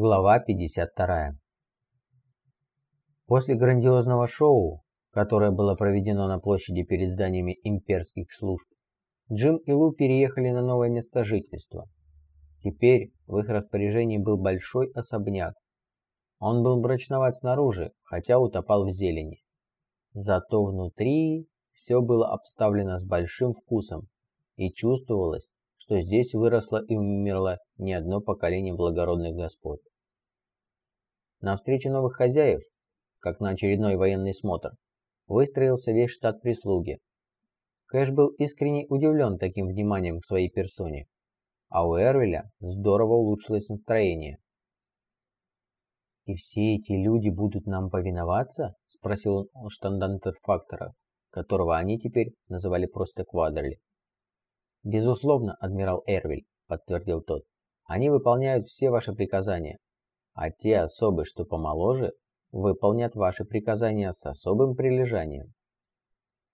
Глава 52. После грандиозного шоу, которое было проведено на площади перед зданиями имперских служб, Джим и Лу переехали на новое место жительства. Теперь в их распоряжении был большой особняк. Он был мрачноват снаружи, хотя утопал в зелени. Зато внутри все было обставлено с большим вкусом, и чувствовалось, что здесь выросло и умерло не одно поколение благородных господ. На встрече новых хозяев, как на очередной военный смотр, выстроился весь штат прислуги. Кэш был искренне удивлен таким вниманием к своей персоне, а у Эрвеля здорово улучшилось настроение. «И все эти люди будут нам повиноваться?» – спросил он штандантерфактора, которого они теперь называли просто Квадерли. «Безусловно, адмирал Эрвиль», – подтвердил тот. «Они выполняют все ваши приказания а те особы, что помоложе, выполнят ваши приказания с особым прилежанием.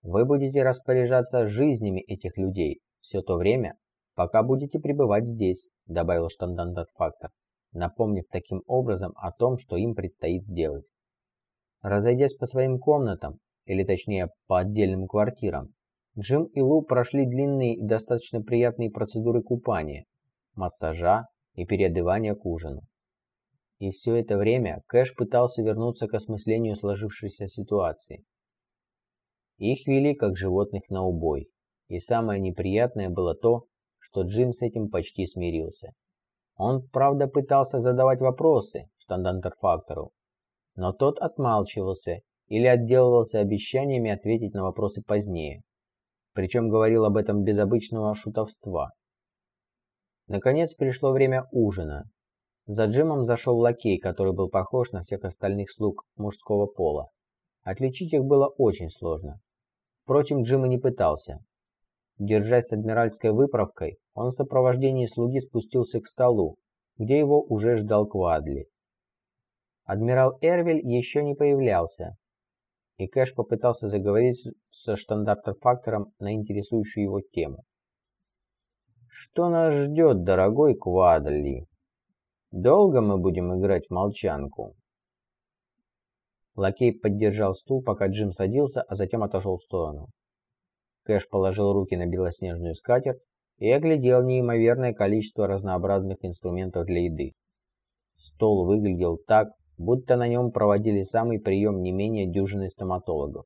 Вы будете распоряжаться жизнями этих людей все то время, пока будете пребывать здесь, добавил штандарт-фактор, напомнив таким образом о том, что им предстоит сделать. Разойдясь по своим комнатам, или точнее по отдельным квартирам, Джим и Лу прошли длинные и достаточно приятные процедуры купания, массажа и переодевания к ужину. И все это время Кэш пытался вернуться к осмыслению сложившейся ситуации. Их вели как животных на убой. И самое неприятное было то, что Джим с этим почти смирился. Он, правда, пытался задавать вопросы штандантерфактору, но тот отмалчивался или отделывался обещаниями ответить на вопросы позднее. Причем говорил об этом без обычного шутовства. Наконец пришло время ужина, за Джимом зашел лакей, который был похож на всех остальных слуг мужского пола. Отличить их было очень сложно. Впрочем, Джим и не пытался. Держась с адмиральской выправкой, он в сопровождении слуги спустился к столу, где его уже ждал Квадли. Адмирал Эрвиль еще не появлялся, и Кэш попытался заговорить со штандартерфактором на интересующую его тему. «Что нас ждет, дорогой Квадли?» Долго мы будем играть в молчанку?» Лакей поддержал стул, пока Джим садился, а затем отошел в сторону. Кэш положил руки на белоснежную скатерть и оглядел неимоверное количество разнообразных инструментов для еды. Стол выглядел так, будто на нем проводили самый прием не менее дюжины стоматологов.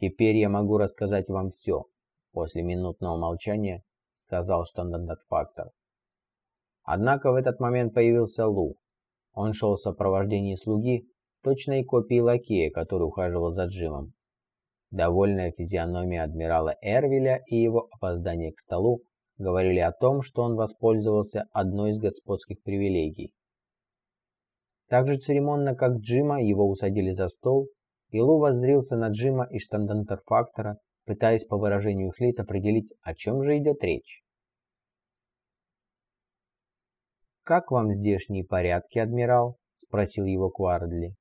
«Теперь я могу рассказать вам все», — после минутного молчания сказал штандарт-фактор. Однако в этот момент появился Лу. Он шел в сопровождении слуги, точной копии лакея, который ухаживал за Джимом. Довольная физиономия адмирала Эрвиля и его опоздание к столу говорили о том, что он воспользовался одной из господских привилегий. Так же церемонно, как Джима, его усадили за стол, и Лу воззрился на Джима и штандантерфактора, пытаясь по выражению их лиц определить, о чем же идет речь. «Как вам здешние порядки, адмирал?» – спросил его Квардли.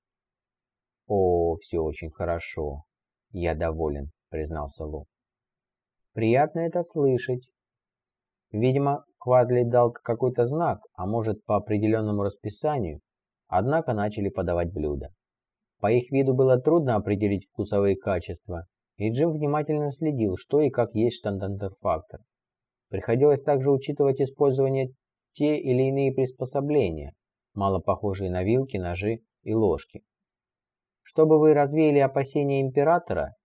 «О, все очень хорошо. Я доволен», – признался Лу. «Приятно это слышать». Видимо, Квадли дал какой-то знак, а может по определенному расписанию, однако начали подавать блюда. По их виду было трудно определить вкусовые качества, и Джим внимательно следил, что и как есть штандантерфактор. Приходилось также учитывать использование те или иные приспособления, мало похожие на вилки, ножи и ложки. Чтобы вы развеяли опасения императора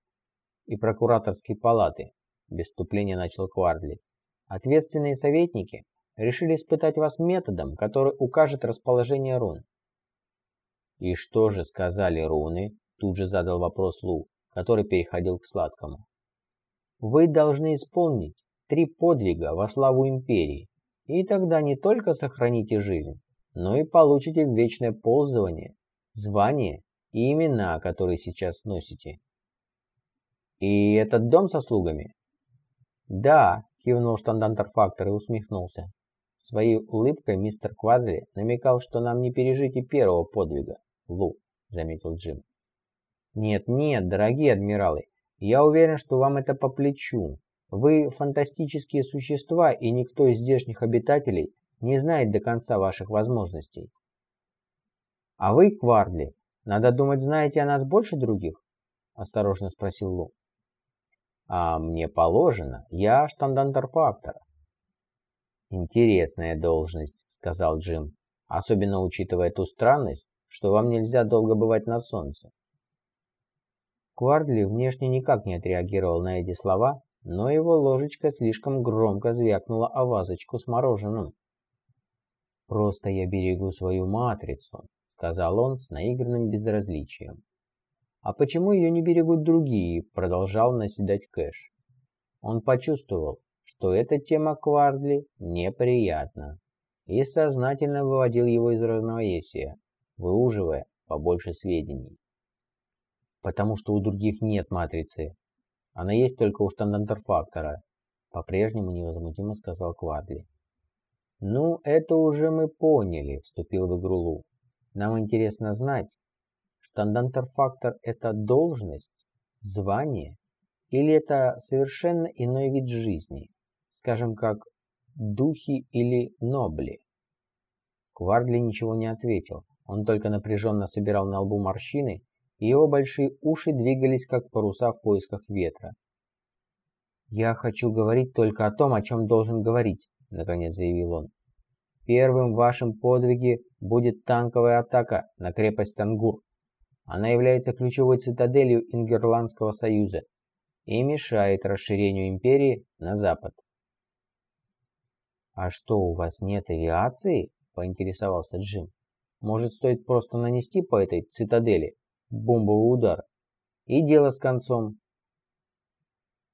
и прокураторской палаты, без вступления начал Квардли, ответственные советники решили испытать вас методом, который укажет расположение рун. «И что же сказали руны?» Тут же задал вопрос Лу, который переходил к сладкому. «Вы должны исполнить три подвига во славу империи, и тогда не только сохраните жизнь, но и получите вечное пользование, звание и имена, которые сейчас носите. И этот дом со слугами? Да, кивнул штандантерфактор и усмехнулся. Своей улыбкой мистер Квадри намекал, что нам не пережить и первого подвига. Лу, заметил Джим. Нет, нет, дорогие адмиралы, я уверен, что вам это по плечу. Вы фантастические существа, и никто из здешних обитателей не знает до конца ваших возможностей. А вы, Квардли, надо думать, знаете о нас больше других? Осторожно спросил Лу. А мне положено, я штандантерфактор. Интересная должность, сказал Джим, особенно учитывая ту странность, что вам нельзя долго бывать на солнце. Квардли внешне никак не отреагировал на эти слова, но его ложечка слишком громко звякнула о вазочку с мороженым. «Просто я берегу свою матрицу», — сказал он с наигранным безразличием. «А почему ее не берегут другие?» — продолжал наседать Кэш. Он почувствовал, что эта тема Квардли неприятна, и сознательно выводил его из равновесия, выуживая побольше сведений. Потому что у других нет матрицы. Она есть только у штандантерфактора, по-прежнему невозмутимо сказал Квардли. «Ну, это уже мы поняли», — вступил в игру Лу. «Нам интересно знать, штандантерфактор — это должность, звание, или это совершенно иной вид жизни, скажем, как духи или нобли?» Квардли ничего не ответил, он только напряженно собирал на лбу морщины, и его большие уши двигались, как паруса в поисках ветра. «Я хочу говорить только о том, о чем должен говорить», — наконец заявил он. «Первым в вашем подвиге будет танковая атака на крепость Тангур. Она является ключевой цитаделью Ингерландского союза и мешает расширению империи на запад». «А что, у вас нет авиации?» – поинтересовался Джим. «Может, стоит просто нанести по этой цитадели бомбовый удар? И дело с концом.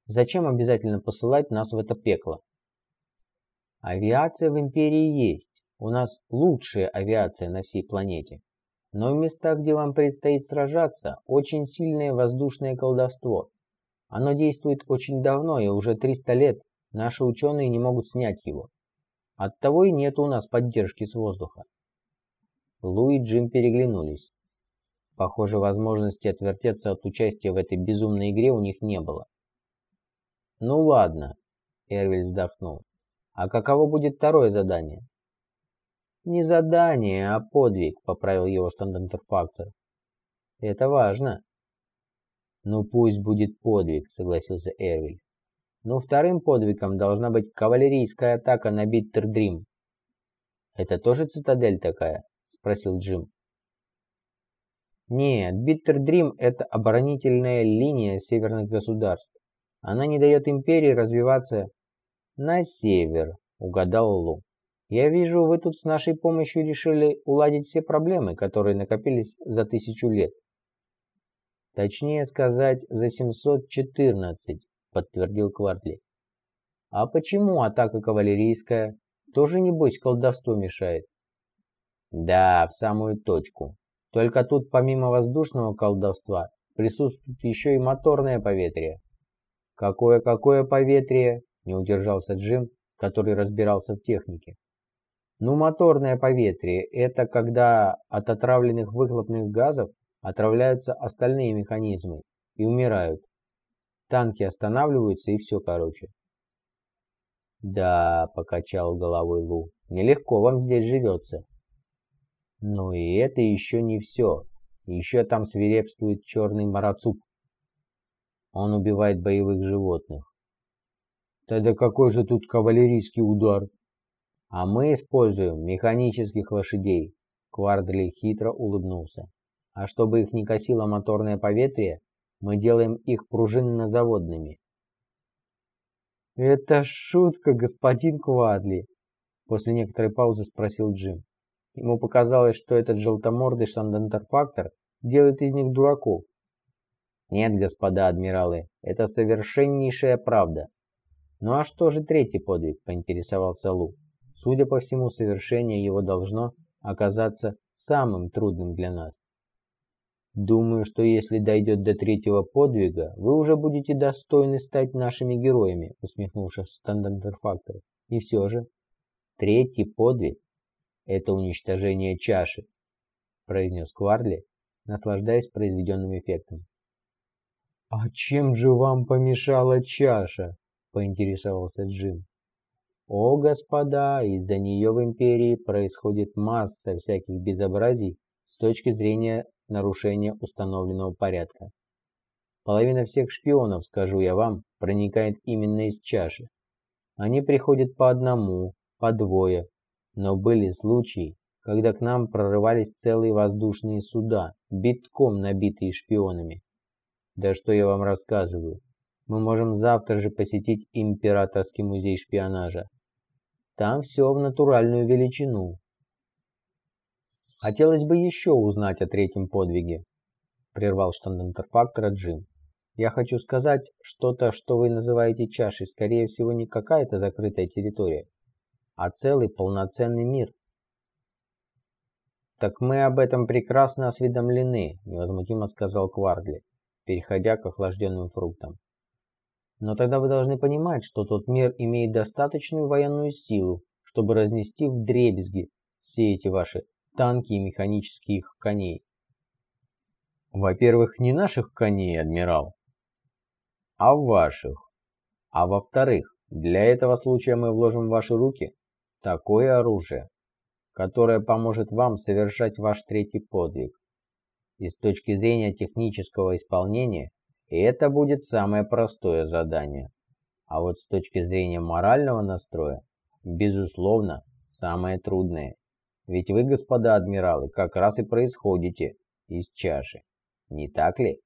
Зачем обязательно посылать нас в это пекло? Авиация в Империи есть. У нас лучшая авиация на всей планете. Но в местах, где вам предстоит сражаться, очень сильное воздушное колдовство. Оно действует очень давно, и уже 300 лет наши ученые не могут снять его. Оттого и нет у нас поддержки с воздуха. Лу и Джим переглянулись. Похоже, возможности отвертеться от участия в этой безумной игре у них не было. «Ну ладно», — Эрвиль вздохнул. «А каково будет второе задание?» «Не задание, а подвиг», — поправил его штандантерфактор. «Это важно». «Ну пусть будет подвиг», — согласился Эрвиль. «Но вторым подвигом должна быть кавалерийская атака на Биттердрим». «Это тоже цитадель такая?» — спросил Джим. Нет, Биттердрим – это оборонительная линия северных государств. Она не дает империи развиваться на север, угадал Лу. Я вижу, вы тут с нашей помощью решили уладить все проблемы, которые накопились за тысячу лет. Точнее сказать, за 714, подтвердил Квартли. А почему атака кавалерийская? Тоже, небось, колдовство мешает? Да, в самую точку. Только тут помимо воздушного колдовства присутствует еще и моторное поветрие. «Какое-какое поветрие?» – не удержался Джим, который разбирался в технике. Ну, моторное поветрие – это когда от отравленных выхлопных газов отравляются остальные механизмы и умирают. Танки останавливаются и все короче. Да, покачал головой Лу, нелегко вам здесь живется. Но и это еще не все. Еще там свирепствует черный марацуп. Он убивает боевых животных. Тогда какой же тут кавалерийский удар? А мы используем механических лошадей. Квардли хитро улыбнулся. А чтобы их не косило моторное поветрие, мы делаем их пружинно-заводными. «Это шутка, господин Квадли!» После некоторой паузы спросил Джим. Ему показалось, что этот желтомордый штандантерфактор делает из них дураков. Нет, господа адмиралы, это совершеннейшая правда. Ну а что же третий подвиг, поинтересовался Лу. Судя по всему, совершение его должно оказаться самым трудным для нас. Думаю, что если дойдет до третьего подвига, вы уже будете достойны стать нашими героями, усмехнувшись Стандартер И все же, третий подвиг это уничтожение чаши», — произнес Кварли, наслаждаясь произведенным эффектом. «А чем же вам помешала чаша?» — поинтересовался Джим. О, господа, из-за нее в империи происходит масса всяких безобразий с точки зрения нарушения установленного порядка. Половина всех шпионов, скажу я вам, проникает именно из чаши. Они приходят по одному, по двое, но были случаи, когда к нам прорывались целые воздушные суда, битком набитые шпионами. Да что я вам рассказываю. Мы можем завтра же посетить Императорский музей шпионажа. Там все в натуральную величину. Хотелось бы еще узнать о третьем подвиге, прервал штандантерфактора Джим. Я хочу сказать, что-то, что вы называете чашей, скорее всего, не какая-то закрытая территория, а целый полноценный мир. «Так мы об этом прекрасно осведомлены», – невозмутимо сказал Квардли, переходя к охлажденным фруктам. «Но тогда вы должны понимать, что тот мир имеет достаточную военную силу, чтобы разнести в дребезги все эти ваши танки и механических коней». «Во-первых, не наших коней, адмирал, а ваших. А во-вторых, для этого случая мы вложим в ваши руки такое оружие, которое поможет вам совершать ваш третий подвиг. И с точки зрения технического исполнения, это будет самое простое задание. А вот с точки зрения морального настроя, безусловно, самое трудное. Ведь вы, господа адмиралы, как раз и происходите из чаши. Не так ли?